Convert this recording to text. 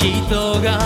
人が